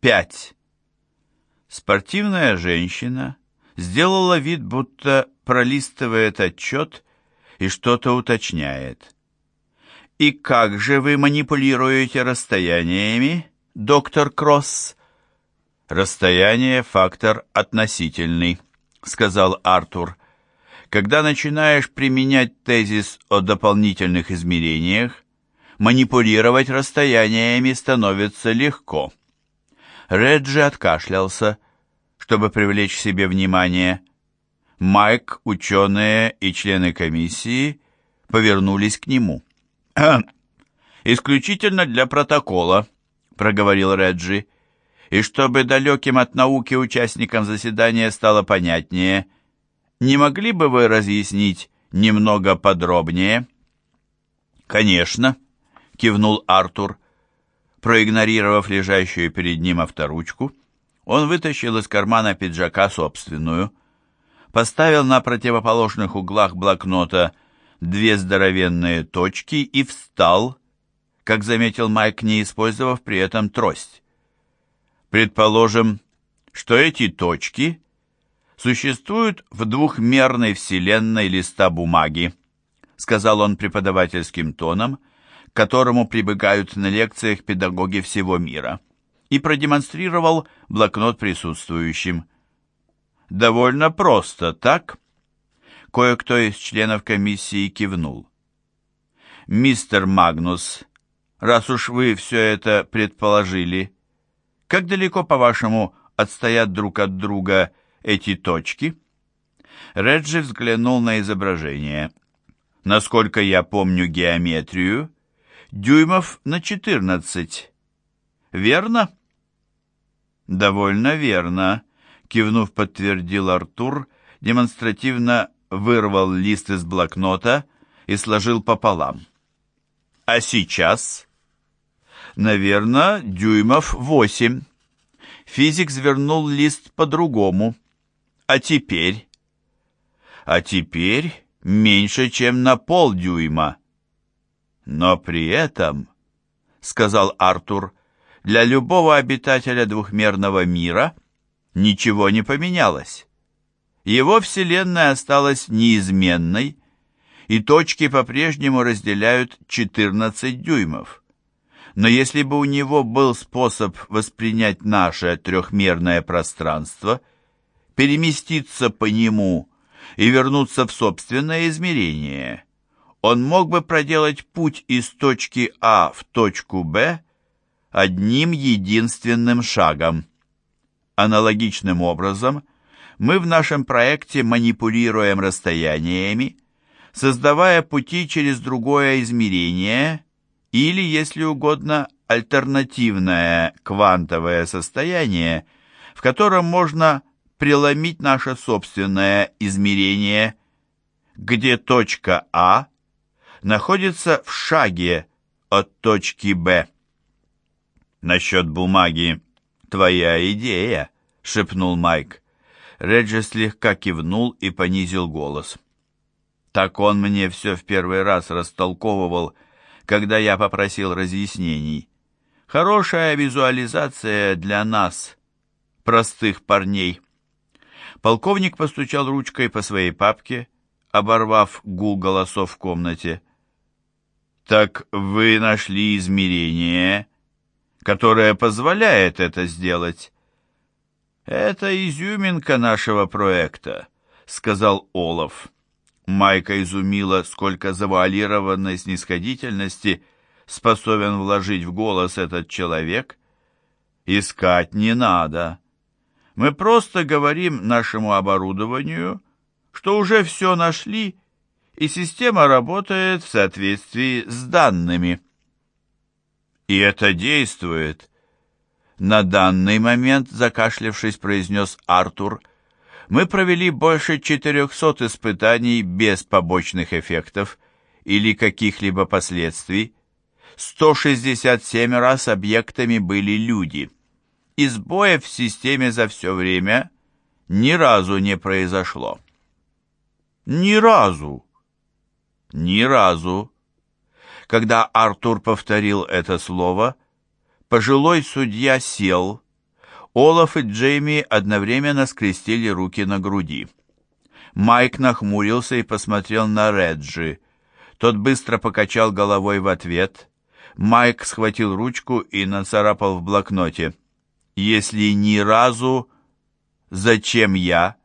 5. Спортивная женщина сделала вид, будто пролистывает отчет и что-то уточняет. «И как же вы манипулируете расстояниями, доктор Кросс?» «Расстояние — фактор относительный», — сказал Артур. «Когда начинаешь применять тезис о дополнительных измерениях, манипулировать расстояниями становится легко». Реджи откашлялся, чтобы привлечь к себе внимание. Майк, ученые и члены комиссии повернулись к нему. «Исключительно для протокола», — проговорил Реджи. «И чтобы далеким от науки участникам заседания стало понятнее, не могли бы вы разъяснить немного подробнее?» «Конечно», — кивнул Артур. Проигнорировав лежащую перед ним авторучку, он вытащил из кармана пиджака собственную, поставил на противоположных углах блокнота две здоровенные точки и встал, как заметил Майк, не использовав при этом трость. Предположим, что эти точки существуют в двухмерной вселенной листа бумаги, сказал он преподавательским тоном, которому прибегают на лекциях педагоги всего мира, и продемонстрировал блокнот присутствующим. Довольно просто, так? Кое-кто из членов комиссии кивнул. «Мистер Магнус, раз уж вы все это предположили, как далеко, по-вашему, отстоят друг от друга эти точки?» Реджи взглянул на изображение. «Насколько я помню геометрию, дюймов на четырнадцать. Верно?» «Довольно верно», — кивнув, подтвердил Артур, демонстративно вырвал лист из блокнота и сложил пополам. А сейчас? Наверное, дюймов восемь. Физик свернул лист по-другому. А теперь? А теперь меньше, чем на полдюйма. Но при этом, сказал Артур, для любого обитателя двухмерного мира ничего не поменялось. Его Вселенная осталась неизменной, и точки по-прежнему разделяют 14 дюймов. Но если бы у него был способ воспринять наше трехмерное пространство, переместиться по нему и вернуться в собственное измерение, он мог бы проделать путь из точки А в точку Б одним единственным шагом. Аналогичным образом – мы в нашем проекте манипулируем расстояниями, создавая пути через другое измерение или, если угодно, альтернативное квантовое состояние, в котором можно преломить наше собственное измерение, где точка А находится в шаге от точки Б. «Насчет бумаги твоя идея», — шепнул Майк. Реджи слегка кивнул и понизил голос. Так он мне все в первый раз растолковывал, когда я попросил разъяснений. Хорошая визуализация для нас, простых парней. Полковник постучал ручкой по своей папке, оборвав гул голосов в комнате. «Так вы нашли измерение, которое позволяет это сделать?» «Это изюминка нашего проекта», — сказал Олаф. Майка изумила, сколько завуалированной снисходительности способен вложить в голос этот человек. «Искать не надо. Мы просто говорим нашему оборудованию, что уже все нашли, и система работает в соответствии с данными». «И это действует», — на данный момент, закашлявшись, произнес Артур, мы провели больше 400 испытаний без побочных эффектов или каких-либо последствий. 167 раз объектами были люди. И сбоев в системе за все время ни разу не произошло. Ни разу. Ни разу. Когда Артур повторил это слово, Пожилой судья сел, Олаф и Джейми одновременно скрестили руки на груди. Майк нахмурился и посмотрел на Реджи. Тот быстро покачал головой в ответ. Майк схватил ручку и нацарапал в блокноте. «Если ни разу, зачем я?»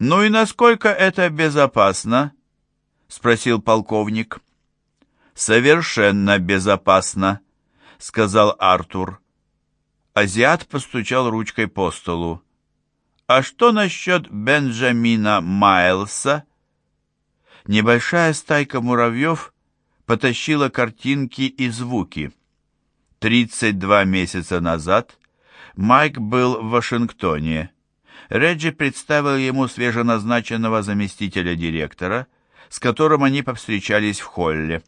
«Ну и насколько это безопасно?» — спросил полковник. «Совершенно безопасно», — сказал Артур. Азиат постучал ручкой по столу. «А что насчет Бенджамина Майлса?» Небольшая стайка муравьев потащила картинки и звуки. 32 месяца назад Майк был в Вашингтоне. Реджи представил ему свеженазначенного заместителя директора, с которым они повстречались в холле.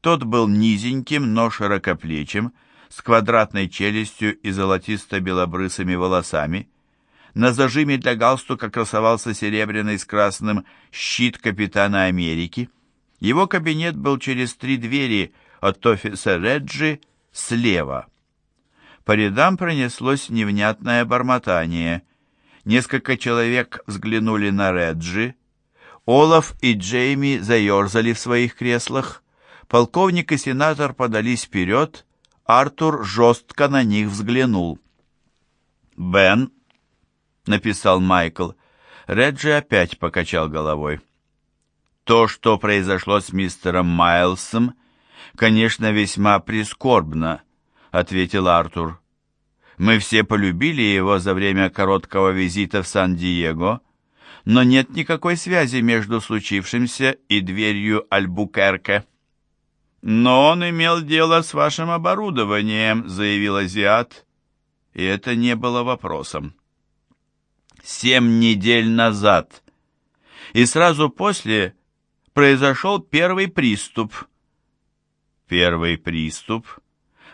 Тот был низеньким, но широкоплечим, с квадратной челюстью и золотисто-белобрысыми волосами. На зажиме для галстука красовался серебряный с красным щит капитана Америки. Его кабинет был через три двери от офиса Реджи слева. По рядам пронеслось невнятное бормотание. Несколько человек взглянули на Реджи. Олаф и Джейми заерзали в своих креслах. Полковник и сенатор подались вперед, Артур жестко на них взглянул. «Бен», — написал Майкл, Реджи опять покачал головой. «То, что произошло с мистером Майлсом, конечно, весьма прискорбно», — ответил Артур. «Мы все полюбили его за время короткого визита в Сан-Диего, но нет никакой связи между случившимся и дверью Альбукерке». «Но он имел дело с вашим оборудованием», — заявил азиат. И это не было вопросом. «Семь недель назад. И сразу после произошел первый приступ». Первый приступ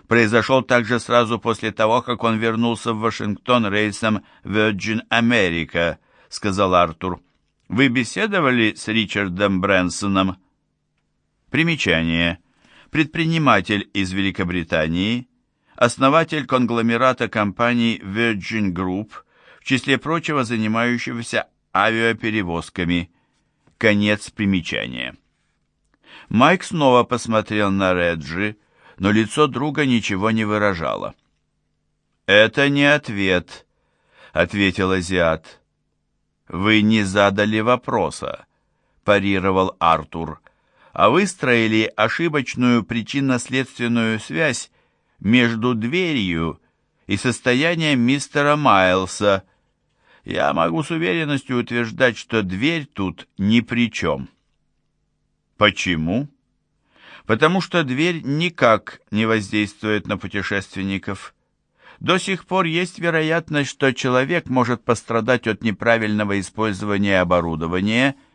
произошел также сразу после того, как он вернулся в Вашингтон рейсом Virgin America, сказал Артур. «Вы беседовали с Ричардом Брэнсоном?» Примечание предприниматель из Великобритании, основатель конгломерата компаний Virgin Group, в числе прочего занимающегося авиаперевозками. Конец примечания. Майк снова посмотрел на Реджи, но лицо друга ничего не выражало. «Это не ответ», — ответил азиат. «Вы не задали вопроса», — парировал Артур а выстроили ошибочную причинно-следственную связь между дверью и состоянием мистера Майлса. Я могу с уверенностью утверждать, что дверь тут ни при чем. Почему? Потому что дверь никак не воздействует на путешественников. До сих пор есть вероятность, что человек может пострадать от неправильного использования оборудования –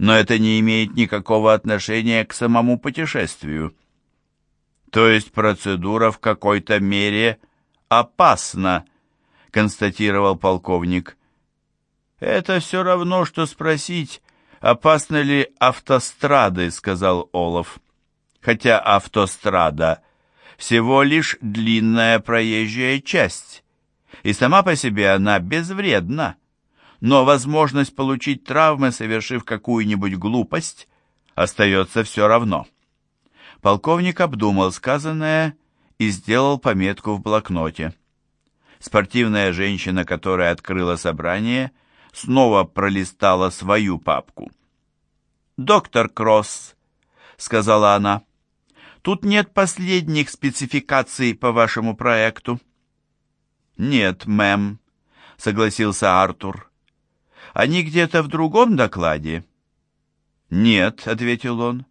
но это не имеет никакого отношения к самому путешествию. То есть процедура в какой-то мере опасна, констатировал полковник. Это все равно, что спросить, опасны ли автострады, сказал Олаф. Хотя автострада всего лишь длинная проезжая часть, и сама по себе она безвредна но возможность получить травмы, совершив какую-нибудь глупость, остается все равно. Полковник обдумал сказанное и сделал пометку в блокноте. Спортивная женщина, которая открыла собрание, снова пролистала свою папку. «Доктор Кросс», — сказала она, — «тут нет последних спецификаций по вашему проекту». «Нет, мэм», — согласился Артур. Они где-то в другом докладе?» «Нет», — ответил он.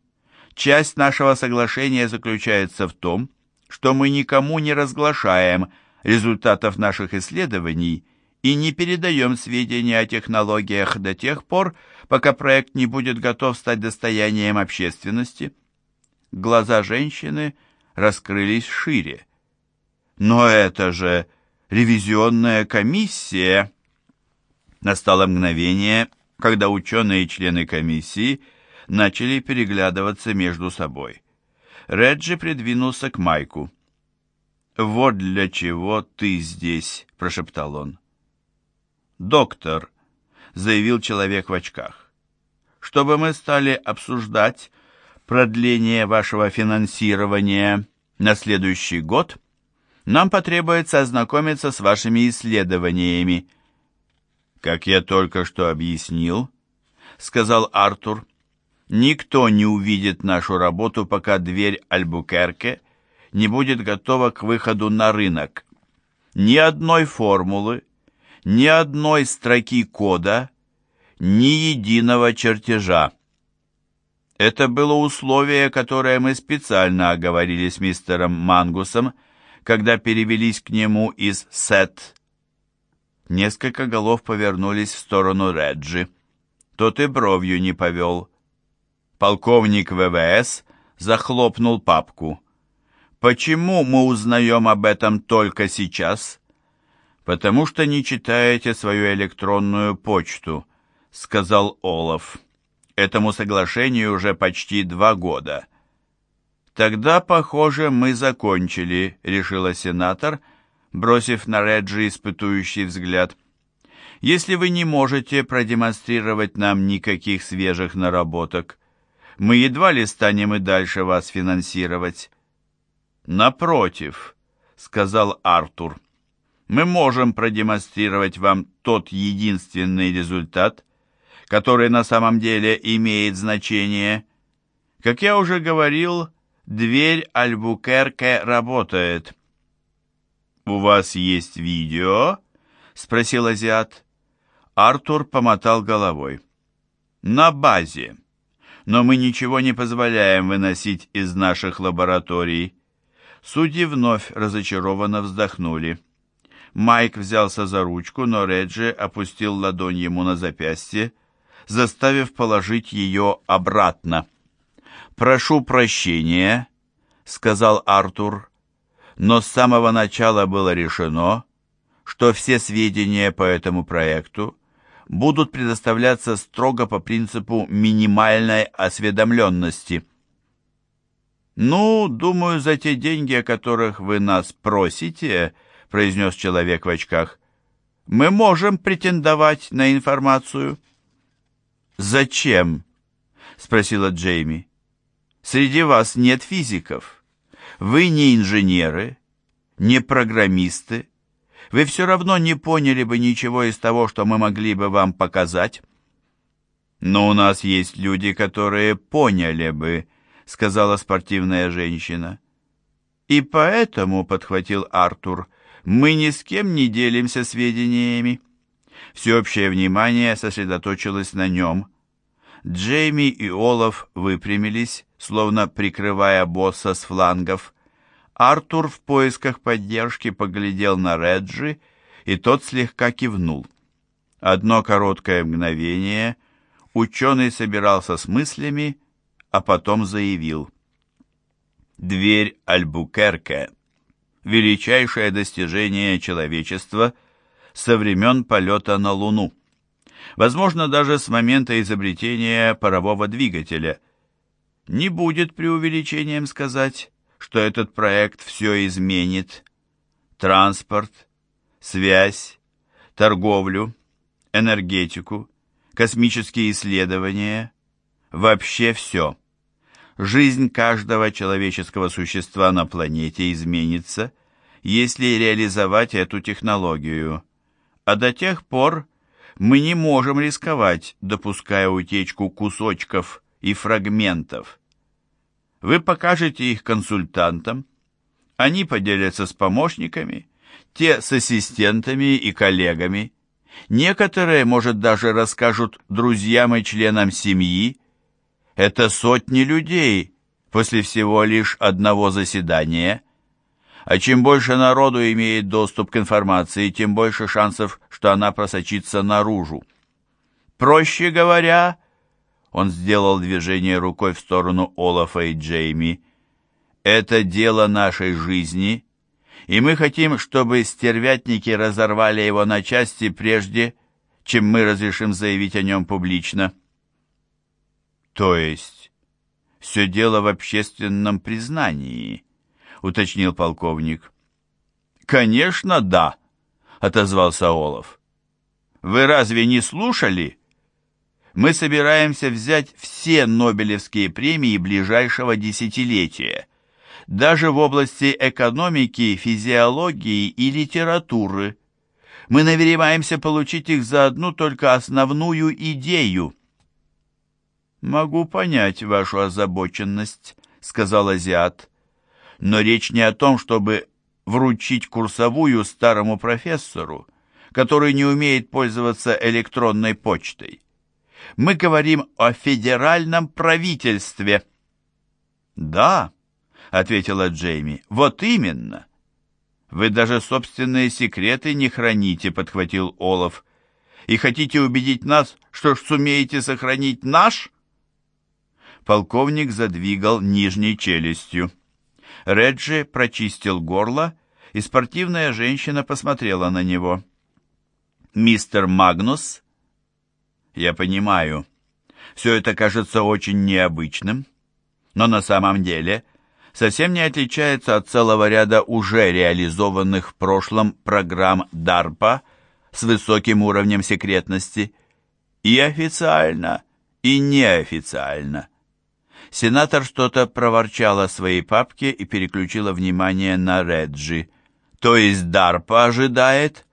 «Часть нашего соглашения заключается в том, что мы никому не разглашаем результатов наших исследований и не передаем сведения о технологиях до тех пор, пока проект не будет готов стать достоянием общественности». Глаза женщины раскрылись шире. «Но это же ревизионная комиссия!» Настало мгновение, когда ученые и члены комиссии начали переглядываться между собой. Реджи придвинулся к Майку. «Вот для чего ты здесь», — прошептал он. «Доктор», — заявил человек в очках, — «чтобы мы стали обсуждать продление вашего финансирования на следующий год, нам потребуется ознакомиться с вашими исследованиями». «Как я только что объяснил», — сказал Артур, — «никто не увидит нашу работу, пока дверь Альбукерке не будет готова к выходу на рынок. Ни одной формулы, ни одной строки кода, ни единого чертежа. Это было условие, которое мы специально оговорили с мистером Мангусом, когда перевелись к нему из Сет. Несколько голов повернулись в сторону Реджи. Тот и бровью не повел. Полковник ВВС захлопнул папку. Почему мы узнаем об этом только сейчас? Потому что не читаете свою электронную почту, сказал Олаф. Этому соглашению уже почти два года. Тогда, похоже, мы закончили, решила сенатор, бросив на Реджи испытующий взгляд. Если вы не можете продемонстрировать нам никаких свежих наработок, мы едва ли станем и дальше вас финансировать. «Напротив», — сказал Артур, — «мы можем продемонстрировать вам тот единственный результат, который на самом деле имеет значение. Как я уже говорил, дверь Альбукерке работает». «У вас есть видео?» — спросил азиат. Артур помотал головой. «На базе. Но мы ничего не позволяем выносить из наших лабораторий. Судьи вновь разочарованно вздохнули. Майк взялся за ручку, но Реджи опустил ладонь ему на запястье, заставив положить ее обратно. «Прошу прощения», — сказал Артур, «но с самого начала было решено, что все сведения по этому проекту будут предоставляться строго по принципу минимальной осведомленности». «Ну, думаю, за те деньги, о которых вы нас просите», — произнес человек в очках, — «мы можем претендовать на информацию». «Зачем?» — спросила Джейми. «Среди вас нет физиков. Вы не инженеры, не программисты. Вы все равно не поняли бы ничего из того, что мы могли бы вам показать». «Но у нас есть люди, которые поняли бы», сказала спортивная женщина. И поэтому, подхватил Артур, мы ни с кем не делимся сведениями. Всеобщее внимание сосредоточилось на нем. Джейми и Олаф выпрямились, словно прикрывая босса с флангов. Артур в поисках поддержки поглядел на Реджи, и тот слегка кивнул. Одно короткое мгновение ученый собирался с мыслями, а потом заявил. Дверь Альбукерке – величайшее достижение человечества со времен полета на Луну. Возможно, даже с момента изобретения парового двигателя. Не будет преувеличением сказать, что этот проект все изменит. Транспорт, связь, торговлю, энергетику, космические исследования – вообще все. Жизнь каждого человеческого существа на планете изменится, если реализовать эту технологию. А до тех пор мы не можем рисковать, допуская утечку кусочков и фрагментов. Вы покажете их консультантам, они поделятся с помощниками, те с ассистентами и коллегами. Некоторые, может, даже расскажут друзьям и членам семьи, это сотни людей после всего лишь одного заседания. А чем больше народу имеет доступ к информации, тем больше шансов, что она просочится наружу. Проще говоря, он сделал движение рукой в сторону Олафа и Джейми, это дело нашей жизни, и мы хотим, чтобы стервятники разорвали его на части прежде, чем мы разрешим заявить о нем публично. То есть все дело в общественном признании, уточнил полковник. «Конечно, да», — отозвался Олов. «Вы разве не слушали?» Мы собираемся взять все Нобелевские премии ближайшего десятилетия, даже в области экономики, физиологии и литературы. Мы намереваемся получить их за одну только основную идею. «Могу понять вашу озабоченность», — сказал азиат. «Но речь не о том, чтобы вручить курсовую старому профессору, который не умеет пользоваться электронной почтой. Мы говорим о федеральном правительстве». «Да», — ответила Джейми, — «вот именно». «Вы даже собственные секреты не храните», — подхватил Олаф. «И хотите убедить нас, что сумеете сохранить наш?» Полковник задвигал нижней челюстью. Реджи прочистил горло, и спортивная женщина посмотрела на него. «Мистер Магнус?» «Я понимаю. Все это кажется очень необычным, но на самом деле совсем не отличается от целого ряда уже реализованных в прошлом программ DARPA с высоким уровнем секретности и официально, и неофициально. Сенатор что-то проворчал о своей папке и переключила внимание на Реджи. То есть Дарпа ожидает,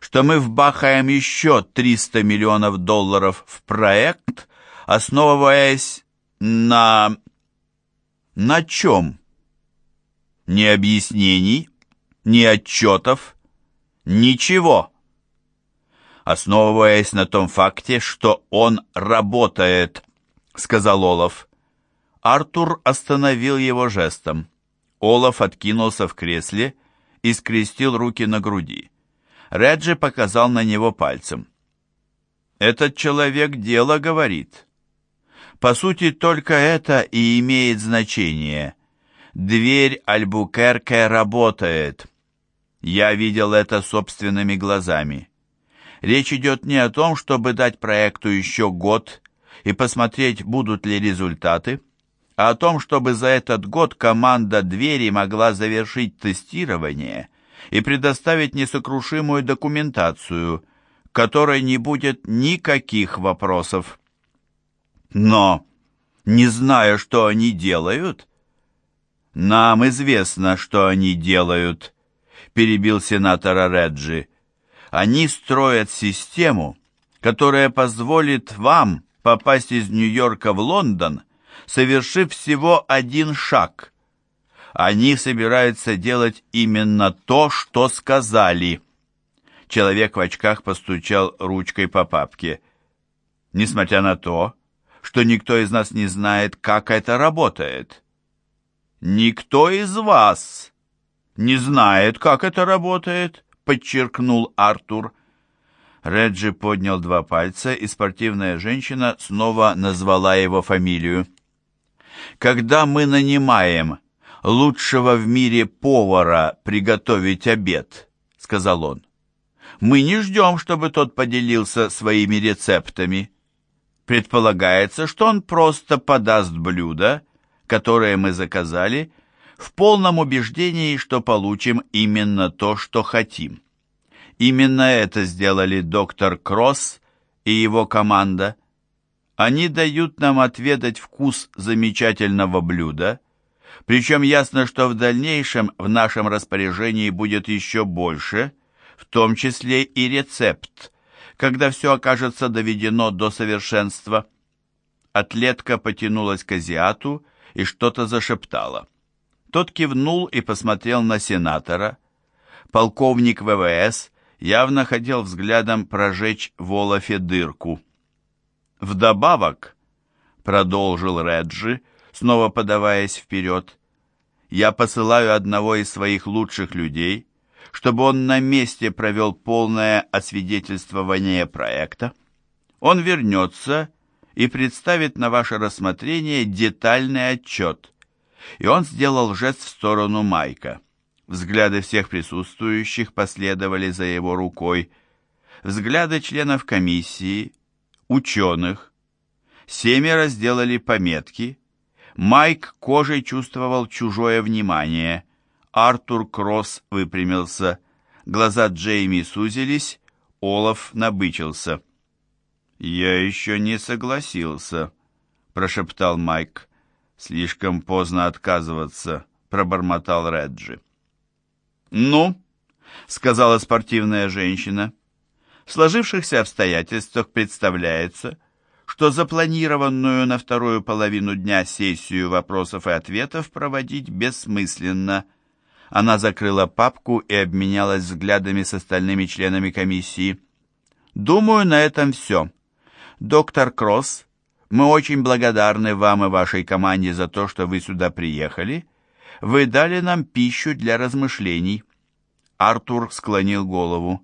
что мы вбахаем еще 300 миллионов долларов в проект, основываясь на... На чем? Ни объяснений, ни отчетов, ничего. Основываясь на том факте, что он работает, сказал Олаф. Артур остановил его жестом. Олаф откинулся в кресле и скрестил руки на груди. Реджи показал на него пальцем. «Этот человек дело говорит. По сути, только это и имеет значение. Дверь Альбукерке работает. Я видел это собственными глазами. Речь идет не о том, чтобы дать проекту еще год и посмотреть, будут ли результаты, а о том, чтобы за этот год команда «Двери» могла завершить тестирование и предоставить несокрушимую документацию, которой не будет никаких вопросов. Но, не зная, что они делают, нам известно, что они делают, перебил сенатора Реджи. Они строят систему, которая позволит вам попасть из Нью-Йорка в Лондон – совершив всего один шаг. Они собираются делать именно то, что сказали. Человек в очках постучал ручкой по папке. Несмотря на то, что никто из нас не знает, как это работает. Никто из вас не знает, как это работает, подчеркнул Артур. Реджи поднял два пальца, и спортивная женщина снова назвала его фамилию. Когда мы нанимаем лучшего в мире повара приготовить обед, сказал он, мы не ждем, чтобы тот поделился своими рецептами. Предполагается, что он просто подаст блюдо, которое мы заказали, в полном убеждении, что получим именно то, что хотим. Именно это сделали доктор Кросс и его команда. Они дают нам отведать вкус замечательного блюда, причем ясно, что в дальнейшем в нашем распоряжении будет еще больше, в том числе и рецепт, когда все окажется доведено до совершенства. Атлетка потянулась к азиату и что-то зашептала. Тот кивнул и посмотрел на сенатора. Полковник ВВС явно хотел взглядом прожечь в Олафе дырку. Вдобавок, продолжил Реджи, снова подаваясь вперед, я посылаю одного из своих лучших людей, чтобы он на месте провел полное освидетельствование проекта. Он вернется и представит на ваше рассмотрение детальный отчет. И он сделал жест в сторону Майка. Взгляды всех присутствующих последовали за его рукой. Взгляды членов комиссии, ученых. Семеро сделали пометки. Майк кожей чувствовал чужое внимание. Артур Кросс выпрямился. Глаза Джейми сузились, Олаф набычился. «Я еще не согласился», — прошептал Майк. «Слишком поздно отказываться», — пробормотал Реджи. «Ну?» — сказала спортивная женщина. «В сложившихся обстоятельствах представляется, что запланированную на вторую половину дня сессию вопросов и ответов проводить бессмысленно». Она закрыла папку и обменялась взглядами с остальными членами комиссии. «Думаю, на этом все. Доктор Кросс, мы очень благодарны вам и вашей команде за то, что вы сюда приехали. Вы дали нам пищу для размышлений». Артур склонил голову.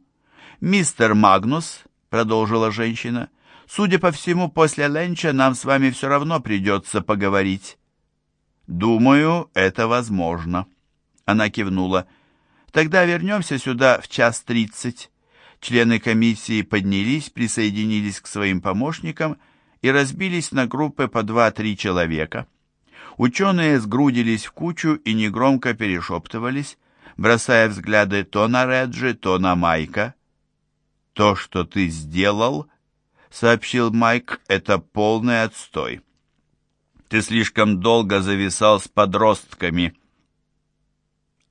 «Мистер Магнус», — продолжила женщина, — «судя по всему, после ленча нам с вами все равно придется поговорить». «Думаю, это возможно». Она кивнула. «Тогда вернемся сюда в час тридцать». Члены комиссии поднялись, присоединились к своим помощникам и разбились на группы по два-три человека. Ученые сгрудились в кучу и негромко перешептывались, бросая взгляды то на Реджи, то на Майка. «То, что ты сделал, — сообщил Майк, — это полный отстой. Ты слишком долго зависал с подростками».